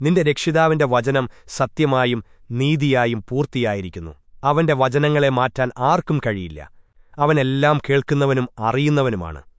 നിന്റെ രക്ഷിതാവിന്റെ വചനം സത്യമായും നീതിയായും പൂർത്തിയായിരിക്കുന്നു. അവന്റെ വചനങ്ങളെ മാറ്റാൻ ആർക്കും കഴിയില്ല. അവനെല്ലാം കേൾക്കുന്നവനും അറിയുന്നവനുമാണ്.